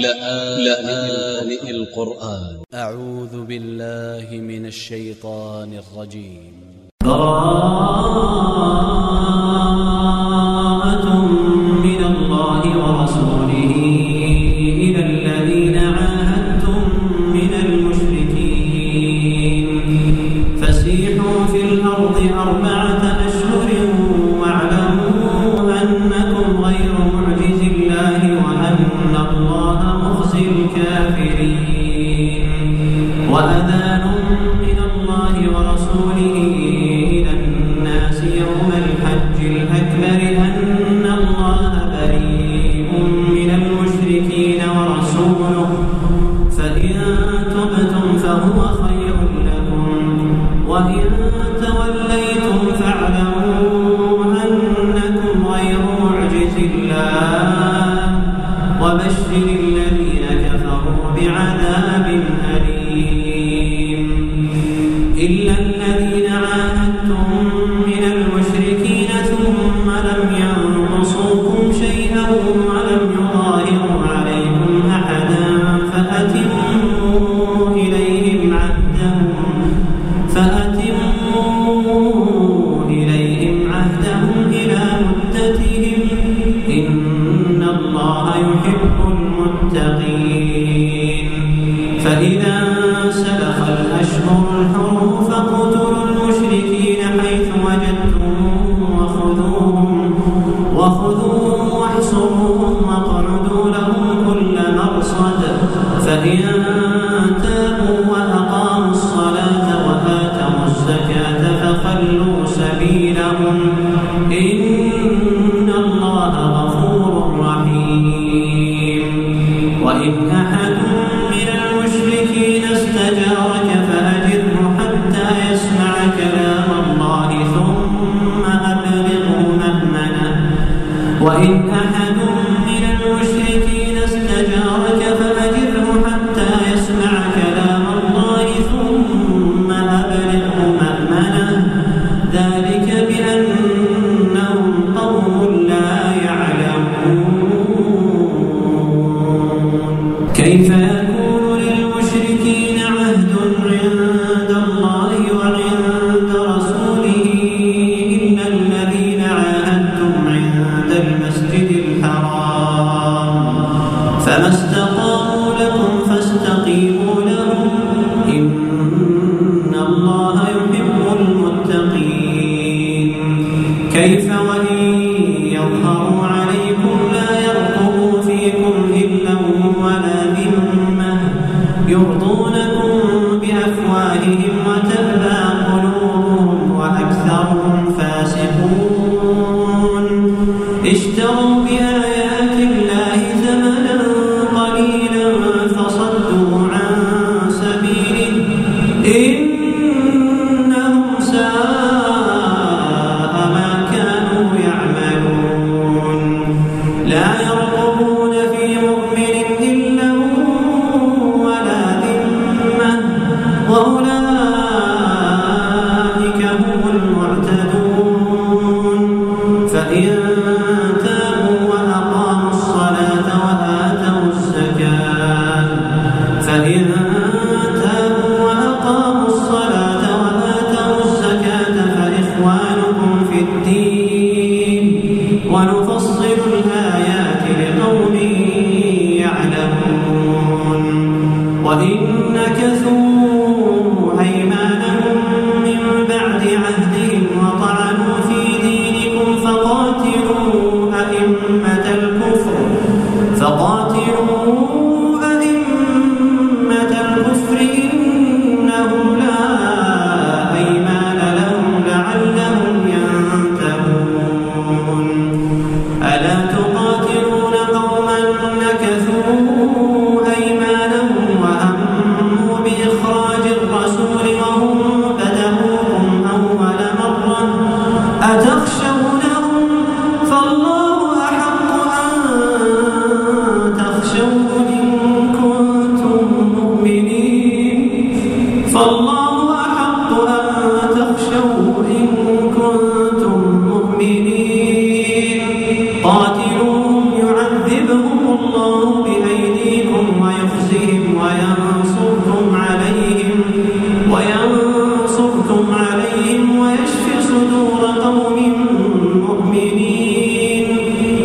لآن, لآن القرآن. أ ع و ذ ب ا ل ل ه من ا ل ش ي ط ا ن ا ل ج ي م براءة من الله ورسوله إلى الذين عاهدتم من المشركين. فسيحوا في الأرض أربعة وبشر الذين كفروا بعذاب أليم. إلا عليه فوجد in عليم ونفصل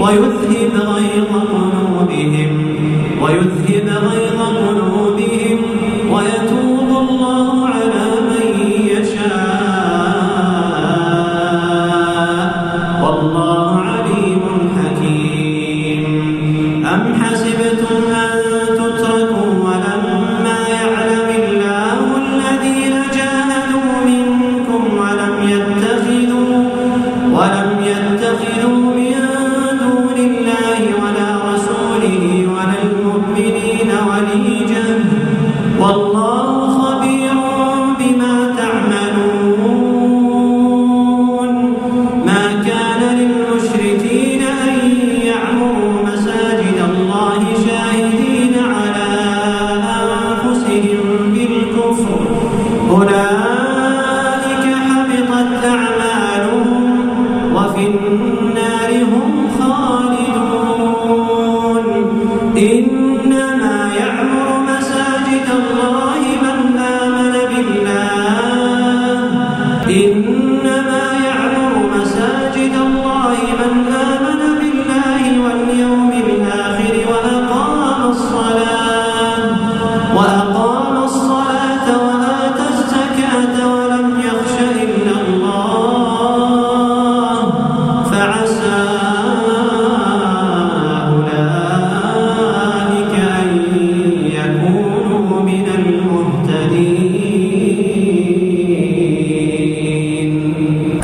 ويذهب غيظ قلوبهم ويذهب إن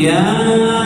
يا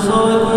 So.